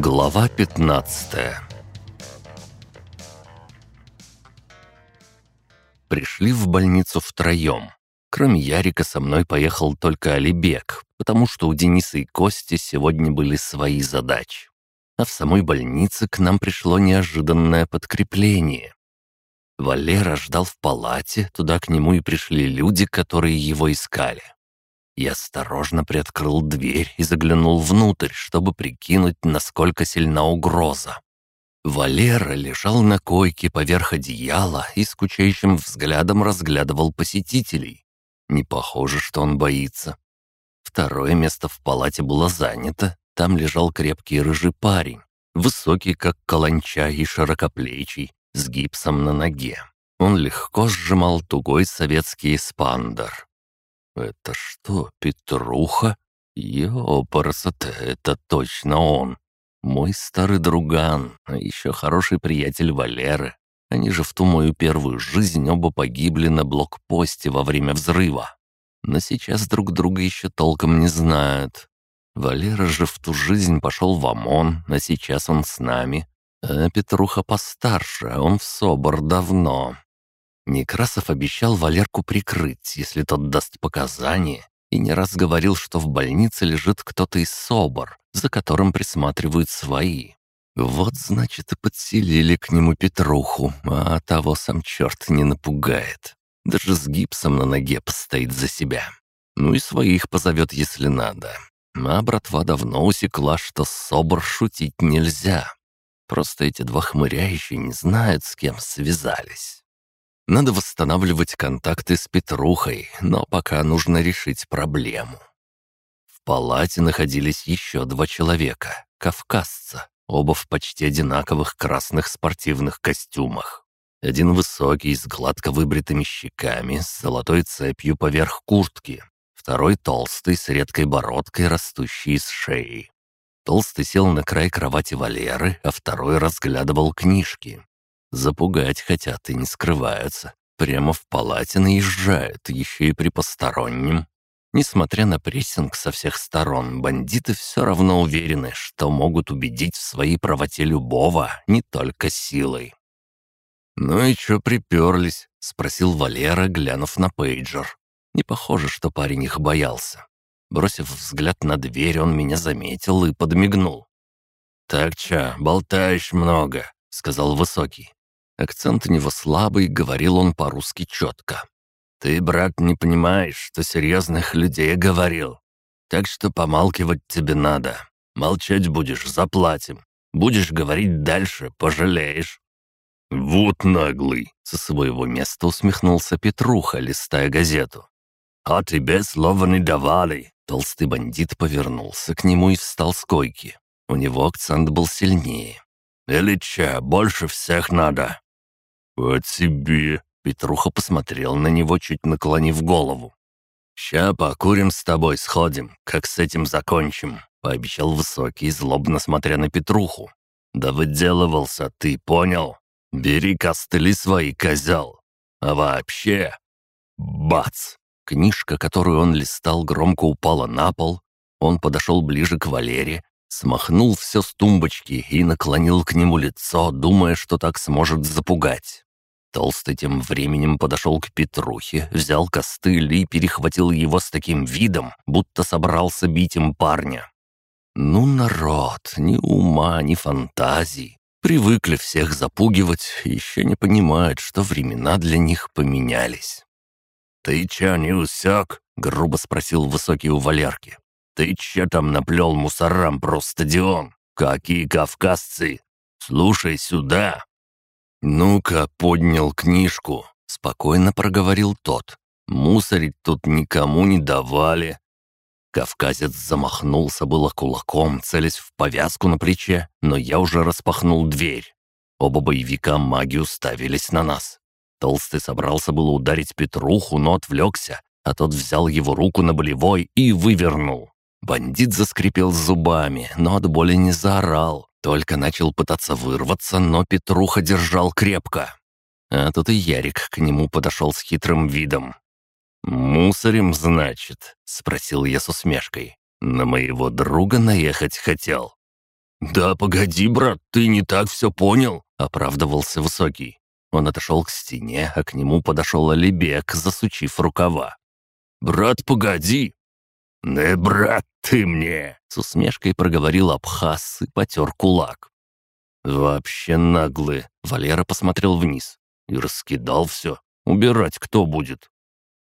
Глава 15 Пришли в больницу втроем. Кроме Ярика со мной поехал только Алибек, потому что у Дениса и Кости сегодня были свои задачи. А в самой больнице к нам пришло неожиданное подкрепление. Валера ждал в палате, туда к нему и пришли люди, которые его искали. Я осторожно приоткрыл дверь и заглянул внутрь, чтобы прикинуть, насколько сильна угроза. Валера лежал на койке поверх одеяла и скучающим взглядом разглядывал посетителей. Не похоже, что он боится. Второе место в палате было занято. Там лежал крепкий рыжий парень, высокий, как каланча, и широкоплечий, с гипсом на ноге. Он легко сжимал тугой советский эспандер. «Это что, Петруха? Ёпарасоте, это точно он. Мой старый друган, а еще хороший приятель Валеры. Они же в ту мою первую жизнь оба погибли на блокпосте во время взрыва. Но сейчас друг друга еще толком не знают. Валера же в ту жизнь пошел в ОМОН, а сейчас он с нами. А Петруха постарше, он в СОБР давно. Некрасов обещал Валерку прикрыть, если тот даст показания, и не раз говорил, что в больнице лежит кто-то из СОБР, за которым присматривают свои. Вот, значит, и подселили к нему Петруху, а того сам черт не напугает. Даже с гипсом на ноге постоит за себя. Ну и своих позовет, если надо. А братва давно усекла, что с СОБР шутить нельзя. Просто эти два хмыря еще не знают, с кем связались. Надо восстанавливать контакты с Петрухой, но пока нужно решить проблему. В палате находились еще два человека, кавказца, оба в почти одинаковых красных спортивных костюмах. Один высокий, с гладко выбритыми щеками, с золотой цепью поверх куртки. Второй толстый, с редкой бородкой, растущей из шеи. Толстый сел на край кровати Валеры, а второй разглядывал книжки. Запугать хотят и не скрываются. Прямо в палате наезжают, еще и при постороннем. Несмотря на прессинг со всех сторон, бандиты все равно уверены, что могут убедить в своей правоте любого, не только силой. «Ну и чё приперлись?» — спросил Валера, глянув на пейджер. Не похоже, что парень их боялся. Бросив взгляд на дверь, он меня заметил и подмигнул. «Так чё, болтаешь много», — сказал Высокий. Акцент у него слабый, говорил он по-русски четко. «Ты, брат, не понимаешь, что серьезных людей говорил. Так что помалкивать тебе надо. Молчать будешь, заплатим. Будешь говорить дальше, пожалеешь». «Вот наглый!» — со своего места усмехнулся Петруха, листая газету. «А тебе слова не давали!» Толстый бандит повернулся к нему и встал с койки. У него акцент был сильнее. «Или че, больше всех надо?» «По тебе!» — Петруха посмотрел на него, чуть наклонив голову. «Ща покурим с тобой, сходим, как с этим закончим», — пообещал Высокий, злобно смотря на Петруху. «Да выделывался ты, понял? Бери костыли свои, козел. А вообще...» Бац! Книжка, которую он листал, громко упала на пол. Он подошел ближе к Валере, смахнул все с тумбочки и наклонил к нему лицо, думая, что так сможет запугать. Толстый тем временем подошел к Петрухе, взял костыль и перехватил его с таким видом, будто собрался бить им парня. Ну, народ, ни ума, ни фантазий. Привыкли всех запугивать, еще не понимают, что времена для них поменялись. «Ты че, не усек?» — грубо спросил высокий у Валерки. «Ты че там наплел мусорам про стадион? Какие кавказцы? Слушай сюда!» «Ну-ка, поднял книжку», — спокойно проговорил тот. «Мусорить тут никому не давали». Кавказец замахнулся было кулаком, целясь в повязку на плече, но я уже распахнул дверь. Оба боевика маги уставились на нас. Толстый собрался было ударить Петруху, но отвлекся, а тот взял его руку на болевой и вывернул. Бандит заскрипел зубами, но от боли не заорал. Только начал пытаться вырваться, но Петруха держал крепко. А тут и Ярик к нему подошел с хитрым видом. «Мусорим, значит?» — спросил я с усмешкой. «На моего друга наехать хотел?» «Да погоди, брат, ты не так все понял», — оправдывался Высокий. Он отошел к стене, а к нему подошел Алибек, засучив рукава. «Брат, погоди!» «Не брат ты мне!» — с усмешкой проговорил Абхаз и потер кулак. «Вообще наглые!» — Валера посмотрел вниз. «И раскидал все. Убирать кто будет?»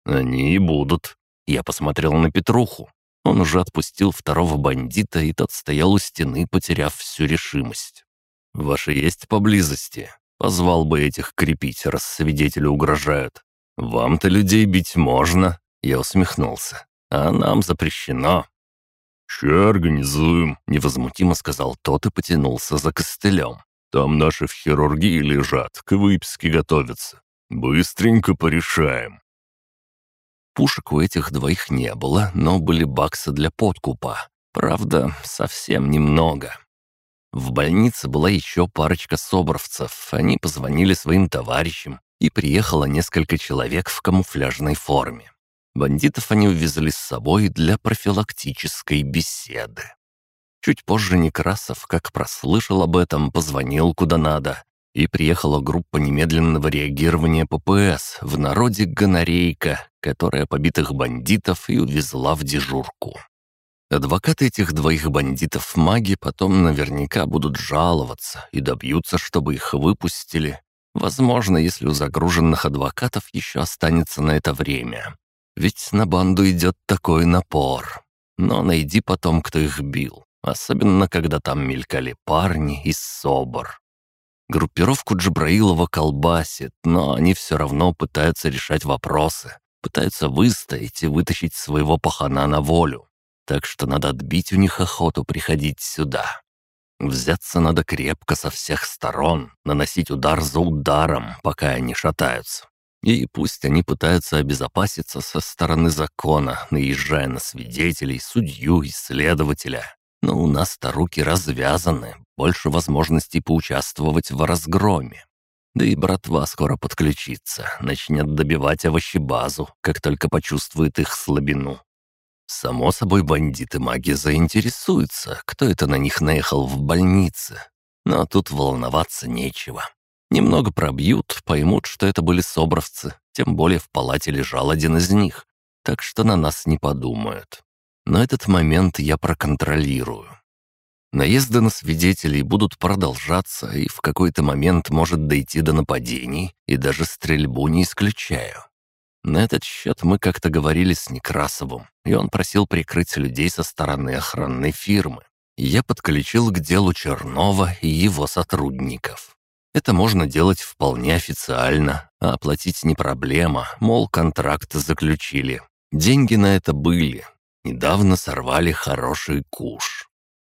«Они и будут». Я посмотрел на Петруху. Он уже отпустил второго бандита, и тот стоял у стены, потеряв всю решимость. «Ваши есть поблизости? Позвал бы этих крепить, раз свидетели угрожают. Вам-то людей бить можно?» Я усмехнулся. «А нам запрещено». «Ща организуем», — невозмутимо сказал тот и потянулся за костылем. «Там наши в хирургии лежат, к выписке готовятся. Быстренько порешаем». Пушек у этих двоих не было, но были баксы для подкупа. Правда, совсем немного. В больнице была еще парочка собровцев. Они позвонили своим товарищам, и приехало несколько человек в камуфляжной форме. Бандитов они увезли с собой для профилактической беседы. Чуть позже Некрасов, как прослышал об этом, позвонил куда надо, и приехала группа немедленного реагирования ППС, в народе гонорейка, которая побитых бандитов и увезла в дежурку. Адвокаты этих двоих бандитов-маги потом наверняка будут жаловаться и добьются, чтобы их выпустили. Возможно, если у загруженных адвокатов еще останется на это время. Ведь на банду идет такой напор. Но найди потом, кто их бил. Особенно, когда там мелькали парни из СОБР. Группировку Джабраилова колбасит, но они все равно пытаются решать вопросы, пытаются выстоять и вытащить своего пахана на волю. Так что надо отбить у них охоту приходить сюда. Взяться надо крепко со всех сторон, наносить удар за ударом, пока они шатаются. И пусть они пытаются обезопаситься со стороны закона, наезжая на свидетелей, судью и следователя. Но у нас-то руки развязаны, больше возможностей поучаствовать в разгроме. Да и братва скоро подключится, начнет добивать овощебазу, как только почувствует их слабину. Само собой, бандиты-маги заинтересуются, кто это на них наехал в больнице. Но тут волноваться нечего. Немного пробьют, поймут, что это были собровцы, тем более в палате лежал один из них, так что на нас не подумают но этот момент я проконтролирую. Наезды на свидетелей будут продолжаться, и в какой-то момент может дойти до нападений, и даже стрельбу не исключаю. На этот счет мы как-то говорили с Некрасовым, и он просил прикрыть людей со стороны охранной фирмы. я подключил к делу Чернова и его сотрудников. Это можно делать вполне официально, а оплатить не проблема, мол, контракт заключили. Деньги на это были, Недавно сорвали хороший куш.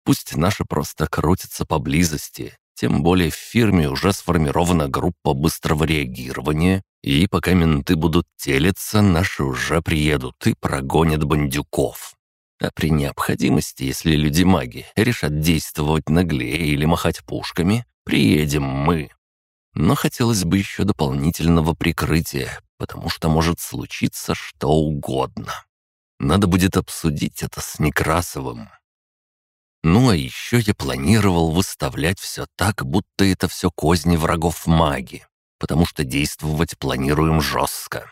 Пусть наши просто крутятся поблизости, тем более в фирме уже сформирована группа быстрого реагирования, и пока менты будут телиться, наши уже приедут и прогонят бандюков. А при необходимости, если люди-маги решат действовать наглее или махать пушками, приедем мы. Но хотелось бы еще дополнительного прикрытия, потому что может случиться что угодно. Надо будет обсудить это с Некрасовым. Ну а еще я планировал выставлять все так, будто это все козни врагов маги, потому что действовать планируем жестко.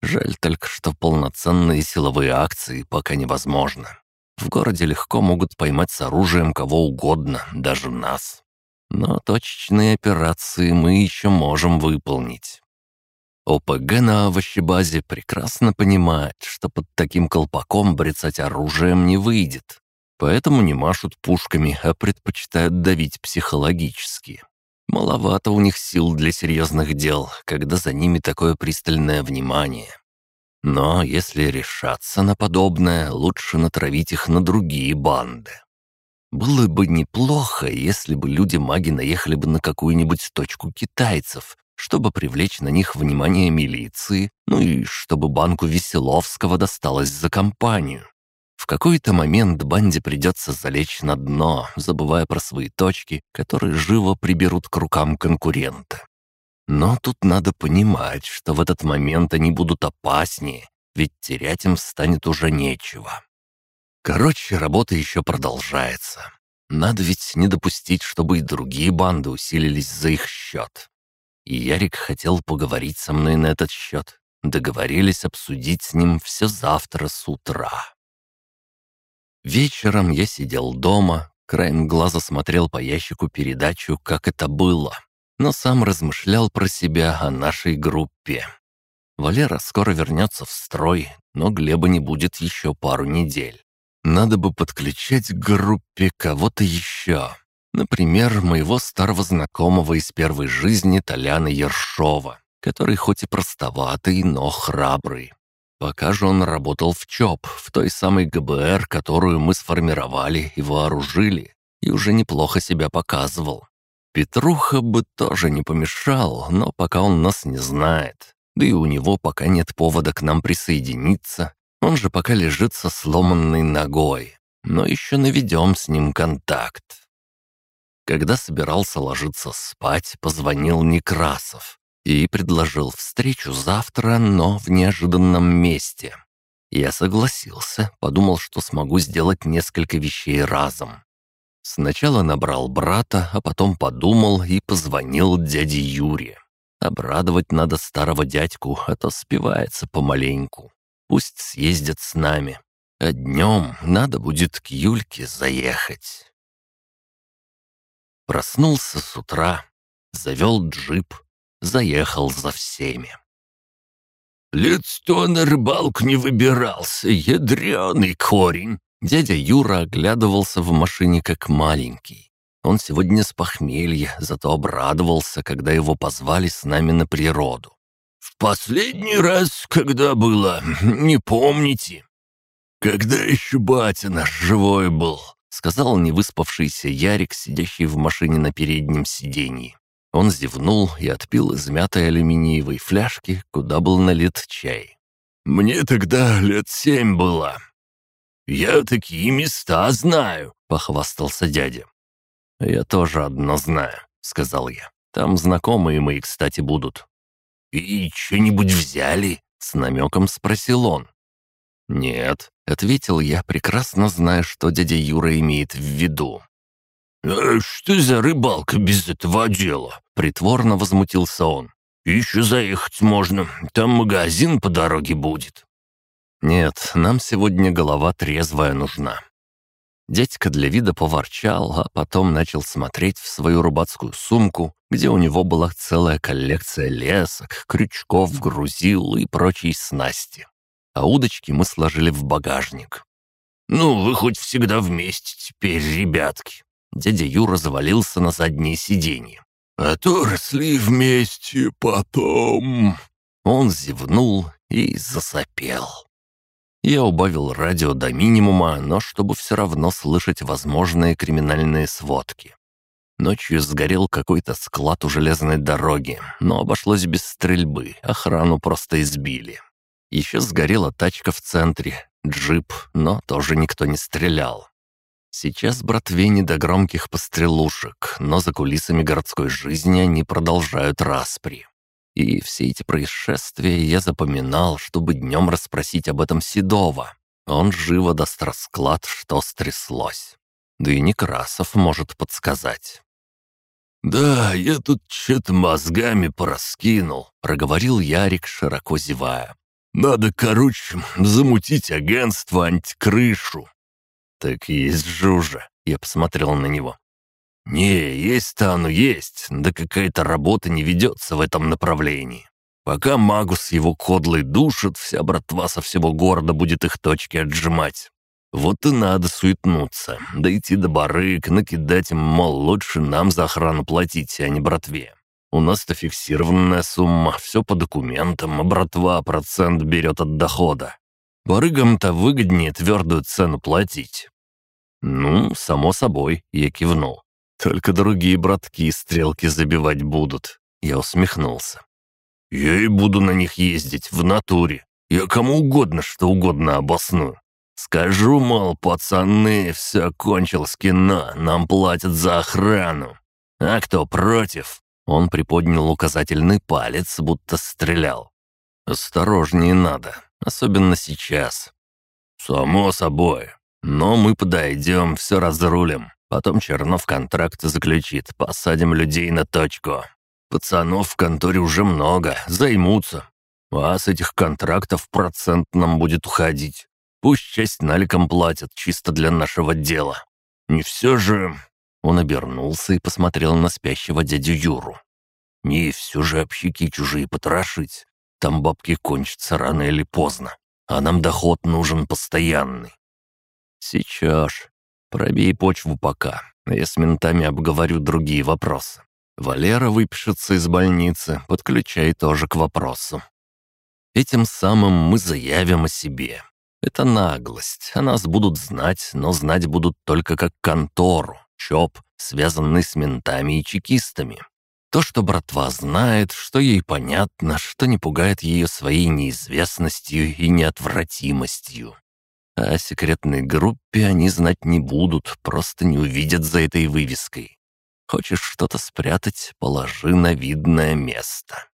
Жаль только, что полноценные силовые акции пока невозможно. В городе легко могут поймать с оружием кого угодно, даже нас. Но точечные операции мы еще можем выполнить. ОПГ на овощебазе прекрасно понимает, что под таким колпаком брецать оружием не выйдет. Поэтому не машут пушками, а предпочитают давить психологически. Маловато у них сил для серьезных дел, когда за ними такое пристальное внимание. Но если решаться на подобное, лучше натравить их на другие банды. Было бы неплохо, если бы люди-маги наехали бы на какую-нибудь точку китайцев, чтобы привлечь на них внимание милиции, ну и чтобы банку Веселовского досталось за компанию. В какой-то момент банде придется залечь на дно, забывая про свои точки, которые живо приберут к рукам конкурента. Но тут надо понимать, что в этот момент они будут опаснее, ведь терять им станет уже нечего. Короче, работа еще продолжается. Надо ведь не допустить, чтобы и другие банды усилились за их счет. И Ярик хотел поговорить со мной на этот счет. Договорились обсудить с ним все завтра с утра. Вечером я сидел дома, краем глаза смотрел по ящику передачу «Как это было», но сам размышлял про себя о нашей группе. Валера скоро вернется в строй, но Глеба не будет еще пару недель. Надо бы подключать к группе кого-то еще. Например, моего старого знакомого из первой жизни Толяна Ершова, который хоть и простоватый, но храбрый. Пока же он работал в ЧОП, в той самой ГБР, которую мы сформировали и вооружили, и уже неплохо себя показывал. Петруха бы тоже не помешал, но пока он нас не знает. Да и у него пока нет повода к нам присоединиться, он же пока лежит со сломанной ногой, но еще наведем с ним контакт. Когда собирался ложиться спать, позвонил Некрасов и предложил встречу завтра, но в неожиданном месте. Я согласился, подумал, что смогу сделать несколько вещей разом. Сначала набрал брата, а потом подумал и позвонил дяде Юре. Обрадовать надо старого дядьку, а то спивается помаленьку. Пусть съездят с нами. А днем надо будет к Юльке заехать. Проснулся с утра, завел джип, заехал за всеми. «Лет сто на рыбалку не выбирался, ядреный корень!» Дядя Юра оглядывался в машине как маленький. Он сегодня с похмелья, зато обрадовался, когда его позвали с нами на природу. «В последний раз, когда было, не помните?» «Когда еще батя наш живой был?» — сказал невыспавшийся Ярик, сидящий в машине на переднем сиденье. Он зевнул и отпил из мятой алюминиевой фляжки, куда был налит чай. «Мне тогда лет семь было. Я такие места знаю», — похвастался дядя. «Я тоже одно знаю», — сказал я. «Там знакомые мои, кстати, будут. «И что-нибудь взяли?» — с намеком спросил он. «Нет», — ответил я, прекрасно зная, что дядя Юра имеет в виду. «А что за рыбалка без этого дела?» — притворно возмутился он. «Еще заехать можно, там магазин по дороге будет». «Нет, нам сегодня голова трезвая нужна. Дядька для вида поворчал, а потом начал смотреть в свою рыбацкую сумку, где у него была целая коллекция лесок, крючков, грузил и прочей снасти. А удочки мы сложили в багажник. «Ну, вы хоть всегда вместе теперь, ребятки!» Дядя Юра завалился на заднее сиденье. «А то росли вместе потом...» Он зевнул и засопел. Я убавил радио до минимума, но чтобы все равно слышать возможные криминальные сводки. Ночью сгорел какой-то склад у железной дороги, но обошлось без стрельбы, охрану просто избили. Еще сгорела тачка в центре, джип, но тоже никто не стрелял. Сейчас братве не до громких пострелушек, но за кулисами городской жизни они продолжают распри. И все эти происшествия я запоминал, чтобы днем расспросить об этом Седова. Он живо даст расклад, что стряслось. Да и Некрасов может подсказать. «Да, я тут что-то мозгами пораскинул», — проговорил Ярик, широко зевая. «Надо, короче, замутить агентство антикрышу». «Так есть жужа», — я посмотрел на него. «Не, есть-то оно есть, да какая-то работа не ведется в этом направлении. Пока Магус его кодлой душит, вся братва со всего города будет их точки отжимать. Вот и надо суетнуться, дойти до барык, накидать им, мол, лучше нам за охрану платить, а не братве. У нас-то фиксированная сумма, все по документам, а братва процент берет от дохода. Барыгам-то выгоднее твердую цену платить». «Ну, само собой», — я кивнул. Только другие братки стрелки забивать будут. Я усмехнулся. Я и буду на них ездить в натуре. Я кому угодно что угодно обосную. Скажу, мол, пацаны, все кончилось кино, нам платят за охрану. А кто против? Он приподнял указательный палец, будто стрелял. «Осторожнее надо, особенно сейчас». «Само собой. Но мы подойдем, все разрулим. Потом Чернов контракт заключит, посадим людей на точку. Пацанов в конторе уже много, займутся. А с этих контрактов процент нам будет уходить. Пусть часть наликом платят, чисто для нашего дела. Не все же...» Он обернулся и посмотрел на спящего дядю Юру. «Не все же общики чужие потрошить. Там бабки кончатся рано или поздно, а нам доход нужен постоянный». «Сейчас. Пробей почву пока. Я с ментами обговорю другие вопросы. Валера выпишется из больницы, подключай тоже к вопросу. Этим самым мы заявим о себе. Это наглость. О нас будут знать, но знать будут только как контору, ЧОП, связанный с ментами и чекистами. То, что братва знает, что ей понятно, что не пугает ее своей неизвестностью и неотвратимостью. А о секретной группе они знать не будут, просто не увидят за этой вывеской. Хочешь что-то спрятать, положи на видное место.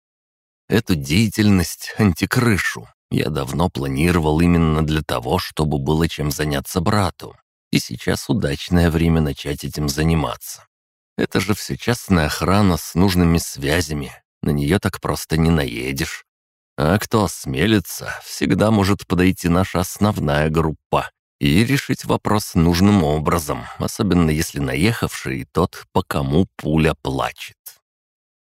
Эту деятельность, антикрышу, я давно планировал именно для того, чтобы было чем заняться брату. И сейчас удачное время начать этим заниматься. Это же все частная охрана с нужными связями. На нее так просто не наедешь. А кто осмелится, всегда может подойти наша основная группа и решить вопрос нужным образом, особенно если наехавший тот, по кому пуля плачет.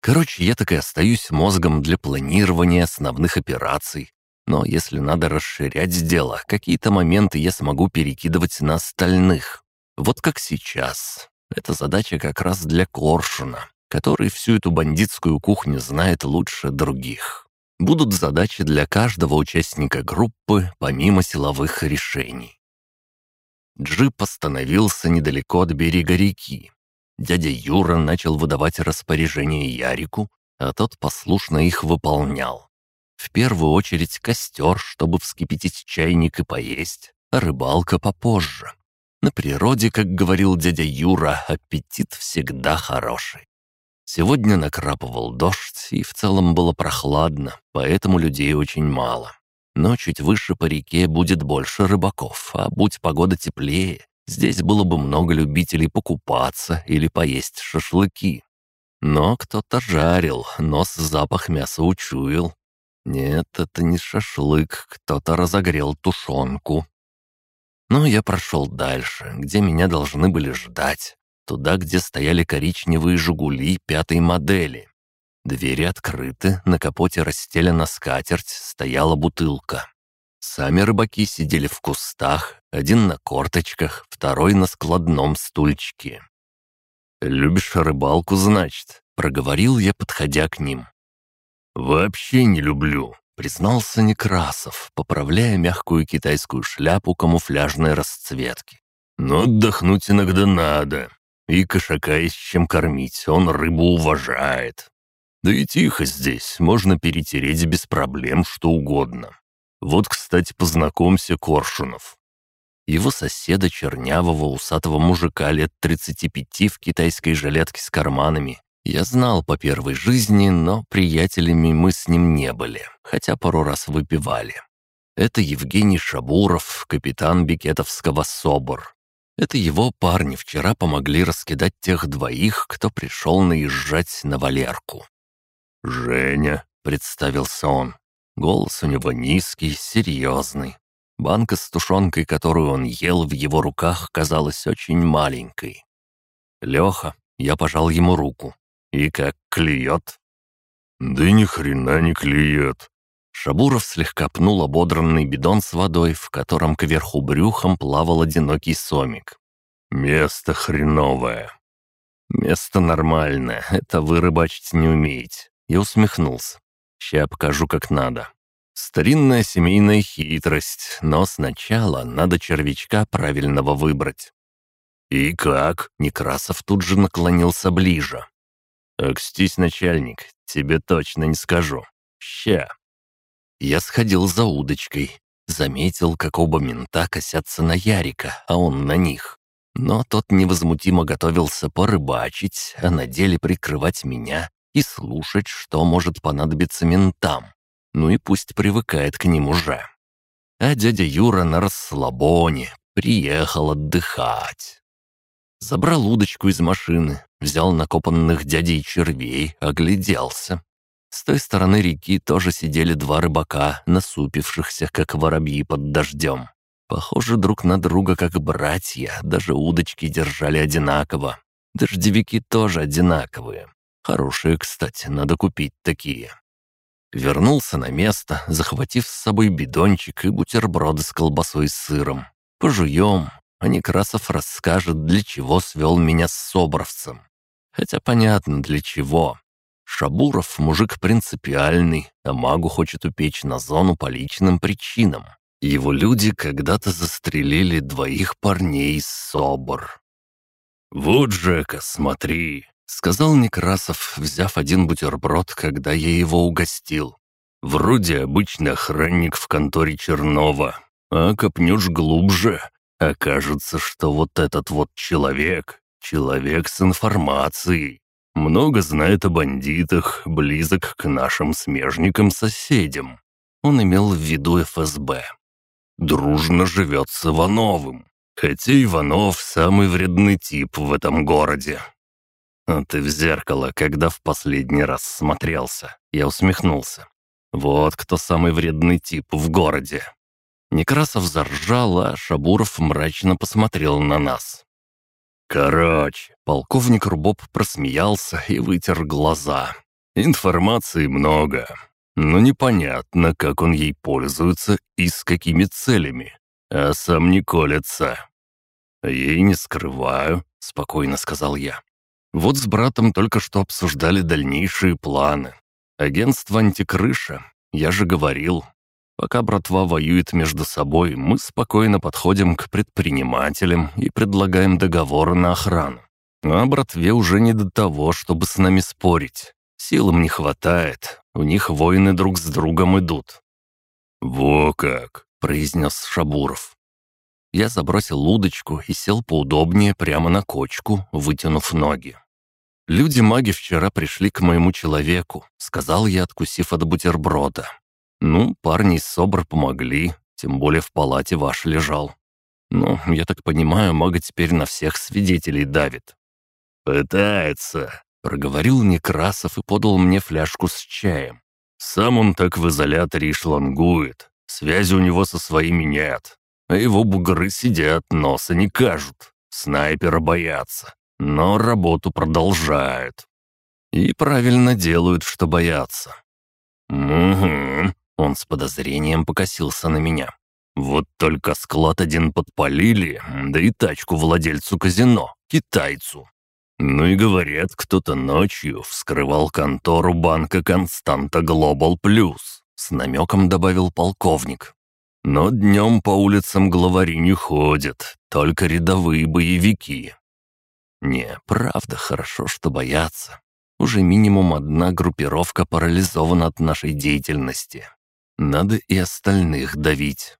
Короче, я так и остаюсь мозгом для планирования основных операций. Но если надо расширять дело, какие-то моменты я смогу перекидывать на остальных. Вот как сейчас. Это задача как раз для Коршуна, который всю эту бандитскую кухню знает лучше других. Будут задачи для каждого участника группы, помимо силовых решений. Джип остановился недалеко от берега реки, Дядя Юра начал выдавать распоряжения Ярику, а тот послушно их выполнял. В первую очередь костер, чтобы вскипятить чайник и поесть, а рыбалка попозже. На природе, как говорил дядя Юра, аппетит всегда хороший. Сегодня накрапывал дождь, и в целом было прохладно, поэтому людей очень мало. Но чуть выше по реке будет больше рыбаков, а будь погода теплее, Здесь было бы много любителей покупаться или поесть шашлыки. Но кто-то жарил, нос запах мяса учуял. Нет, это не шашлык, кто-то разогрел тушенку. Но я прошел дальше, где меня должны были ждать. Туда, где стояли коричневые «Жигули» пятой модели. Двери открыты, на капоте расстелена скатерть, стояла бутылка. Сами рыбаки сидели в кустах, один на корточках, второй на складном стульчике. «Любишь рыбалку, значит?» — проговорил я, подходя к ним. «Вообще не люблю», — признался Некрасов, поправляя мягкую китайскую шляпу камуфляжной расцветки. «Но отдохнуть иногда надо. И кошака есть чем кормить, он рыбу уважает. Да и тихо здесь, можно перетереть без проблем что угодно. Вот, кстати, познакомься, Коршунов». Его соседа, чернявого, усатого мужика лет 35 в китайской жилетке с карманами, я знал по первой жизни, но приятелями мы с ним не были, хотя пару раз выпивали. Это Евгений Шабуров, капитан Бикетовского СОБР. Это его парни вчера помогли раскидать тех двоих, кто пришел наезжать на Валерку. «Женя», — представился он, Голос у него низкий, серьезный. Банка с тушенкой, которую он ел в его руках, казалась очень маленькой. Леха, я пожал ему руку. И как клюет? Да ни хрена не клюет. Шабуров слегка пнул ободранный бидон с водой, в котором кверху брюхом плавал одинокий сомик. «Место хреновое». «Место нормальное, это вы рыбачить не умеете». Я усмехнулся. Ща покажу, как надо. Старинная семейная хитрость, но сначала надо червячка правильного выбрать. «И как?» — Некрасов тут же наклонился ближе. «Окстись, начальник, тебе точно не скажу. Ща». Я сходил за удочкой, заметил, как оба мента косятся на Ярика, а он на них. Но тот невозмутимо готовился порыбачить, а на деле прикрывать меня и слушать, что может понадобиться ментам. Ну и пусть привыкает к ним уже. А дядя Юра на расслабоне приехал отдыхать. Забрал удочку из машины, взял накопанных дядей червей, огляделся. С той стороны реки тоже сидели два рыбака, насупившихся, как воробьи под дождем. Похоже друг на друга, как братья, даже удочки держали одинаково. Дождевики тоже одинаковые. Хорошие, кстати, надо купить такие. Вернулся на место, захватив с собой бидончик и бутерброды с колбасой и сыром. Пожуем, а Некрасов расскажет, для чего свел меня с Собровцем. Хотя понятно, для чего. Шабуров мужик принципиальный, а магу хочет упечь на зону по личным причинам. Его люди когда-то застрелили двоих парней из Собор. «Вот, Жека, смотри!» — сказал Некрасов, взяв один бутерброд, когда я его угостил. «Вроде обычный охранник в конторе Чернова, а копнешь глубже, Окажется, что вот этот вот человек — человек с информацией. Много знает о бандитах, близок к нашим смежникам-соседям. Он имел в виду ФСБ. Дружно живет с Ивановым. Хотя Иванов самый вредный тип в этом городе. А ты в зеркало, когда в последний раз смотрелся? Я усмехнулся. Вот кто самый вредный тип в городе. Некрасов заржал, а Шабуров мрачно посмотрел на нас. Короче, полковник Рубоб просмеялся и вытер глаза. Информации много, но непонятно, как он ей пользуется и с какими целями, а сам не колется. «Ей не скрываю», — спокойно сказал я. «Вот с братом только что обсуждали дальнейшие планы. Агентство «Антикрыша», я же говорил, Пока братва воюет между собой, мы спокойно подходим к предпринимателям и предлагаем договоры на охрану. А братве уже не до того, чтобы с нами спорить. Сил им не хватает, у них войны друг с другом идут». «Во как!» — произнес Шабуров. Я забросил удочку и сел поудобнее прямо на кочку, вытянув ноги. «Люди-маги вчера пришли к моему человеку», — сказал я, откусив от бутерброда. «Ну, парни из СОБР помогли, тем более в палате ваш лежал. Ну, я так понимаю, мага теперь на всех свидетелей давит». «Пытается», — проговорил Некрасов и подал мне фляжку с чаем. «Сам он так в изоляторе и шлангует. Связи у него со своими нет. А его бугры сидят, носа не кажут. Снайпера боятся. Но работу продолжают. И правильно делают, что боятся. «Угу», он с подозрением покосился на меня. «Вот только склад один подпалили, да и тачку владельцу казино, китайцу. Ну и говорят, кто-то ночью вскрывал контору банка Константа Глобал Плюс», с намеком добавил полковник. «Но днем по улицам главари не ходят, только рядовые боевики». «Не, правда, хорошо, что боятся. Уже минимум одна группировка парализована от нашей деятельности. Надо и остальных давить.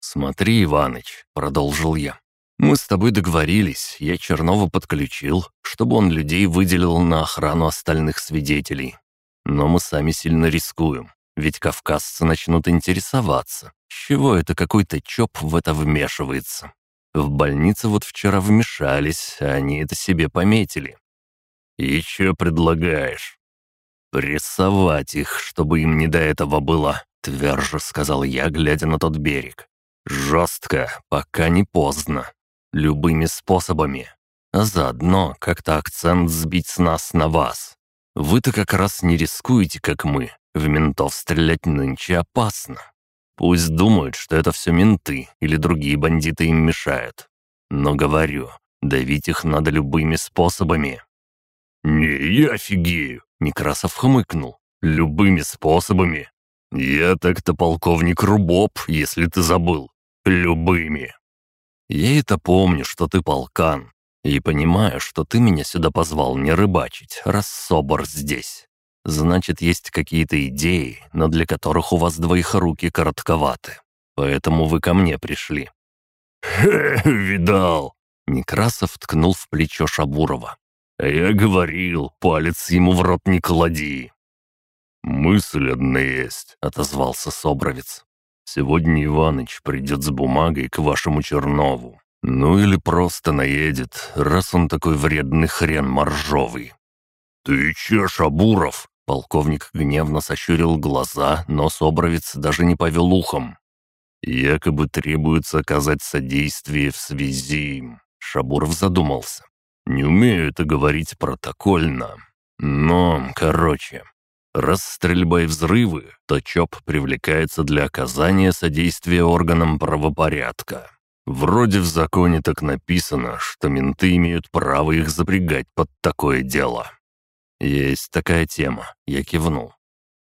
«Смотри, Иваныч», — продолжил я. «Мы с тобой договорились, я Чернова подключил, чтобы он людей выделил на охрану остальных свидетелей. Но мы сами сильно рискуем, ведь кавказцы начнут интересоваться, с чего это какой-то ЧОП в это вмешивается. В больнице вот вчера вмешались, а они это себе пометили». «И что предлагаешь?» «Прессовать их, чтобы им не до этого было», — тверже сказал я, глядя на тот берег. «Жестко, пока не поздно. Любыми способами. А заодно как-то акцент сбить с нас на вас. Вы-то как раз не рискуете, как мы. В ментов стрелять нынче опасно. Пусть думают, что это все менты или другие бандиты им мешают. Но говорю, давить их надо любыми способами». «Не, я офигею!» Некрасов хмыкнул. «Любыми способами. Я так-то полковник Рубоб, если ты забыл. Любыми». «Я это помню, что ты полкан, и понимаю, что ты меня сюда позвал не рыбачить, раз собор здесь. Значит, есть какие-то идеи, но для которых у вас двоих руки коротковаты. Поэтому вы ко мне пришли». «Хе, видал!» Некрасов ткнул в плечо Шабурова. «Я говорил, палец ему в рот не клади». «Мысль одна есть», — отозвался Собровец. «Сегодня Иваныч придет с бумагой к вашему Чернову. Ну или просто наедет, раз он такой вредный хрен моржовый. «Ты че, Шабуров?» Полковник гневно сощурил глаза, но Собровец даже не повел ухом. «Якобы требуется оказать содействие в связи...» Шабуров задумался. «Не умею это говорить протокольно. Но, короче, раз стрельба и взрывы, то ЧОП привлекается для оказания содействия органам правопорядка. Вроде в законе так написано, что менты имеют право их запрягать под такое дело. Есть такая тема, я кивнул.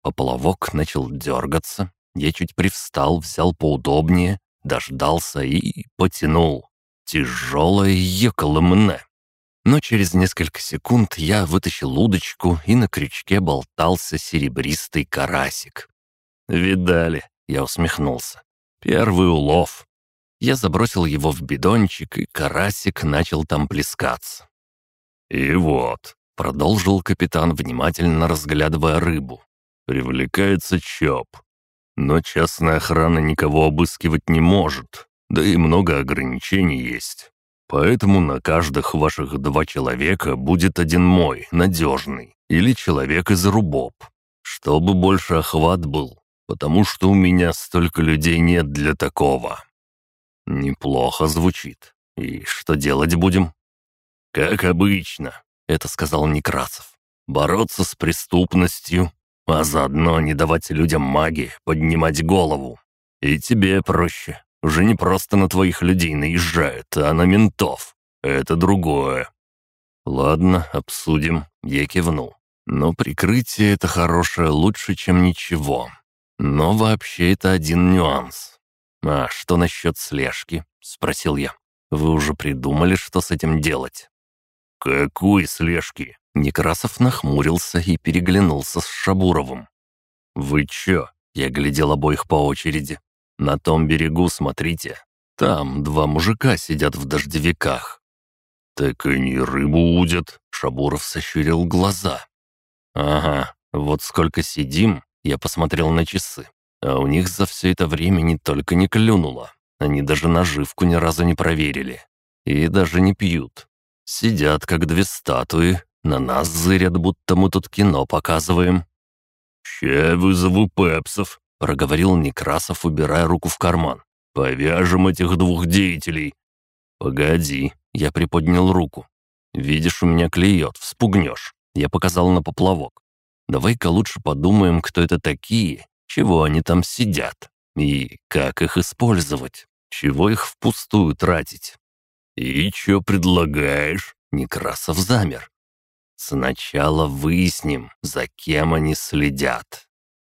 Поплавок начал дергаться, я чуть привстал, взял поудобнее, дождался и потянул. Тяжелое ехало мне. Но через несколько секунд я вытащил удочку, и на крючке болтался серебристый карасик. «Видали?» — я усмехнулся. «Первый улов». Я забросил его в бидончик, и карасик начал там плескаться. «И вот», — продолжил капитан, внимательно разглядывая рыбу. «Привлекается ЧОП. Но частная охрана никого обыскивать не может, да и много ограничений есть. Поэтому на каждых ваших два человека будет один мой, надежный, или человек из рубоб, чтобы больше охват был, потому что у меня столько людей нет для такого. Неплохо звучит. И что делать будем? Как обычно, это сказал Некрасов. Бороться с преступностью, а заодно не давать людям магии поднимать голову. И тебе проще. Уже не просто на твоих людей наезжают, а на ментов. Это другое. Ладно, обсудим. Я кивнул. Но прикрытие это хорошее лучше, чем ничего. Но вообще это один нюанс. «А что насчет слежки?» — спросил я. «Вы уже придумали, что с этим делать?» «Какой слежки?» Некрасов нахмурился и переглянулся с Шабуровым. «Вы чё?» — я глядел обоих по очереди. «На том берегу смотрите. Там два мужика сидят в дождевиках». «Так они рыбу удят», — Шабуров сощурил глаза. «Ага, вот сколько сидим», — я посмотрел на часы. А у них за все это время не только не клюнуло, они даже наживку ни разу не проверили. И даже не пьют. Сидят, как две статуи, на нас зырят, будто мы тут кино показываем. «Ща вызову пепсов», — проговорил Некрасов, убирая руку в карман. «Повяжем этих двух деятелей». «Погоди», — я приподнял руку. «Видишь, у меня клюет, вспугнешь». Я показал на поплавок. «Давай-ка лучше подумаем, кто это такие чего они там сидят и как их использовать, чего их впустую тратить. «И чё предлагаешь?» — Некрасов замер. «Сначала выясним, за кем они следят».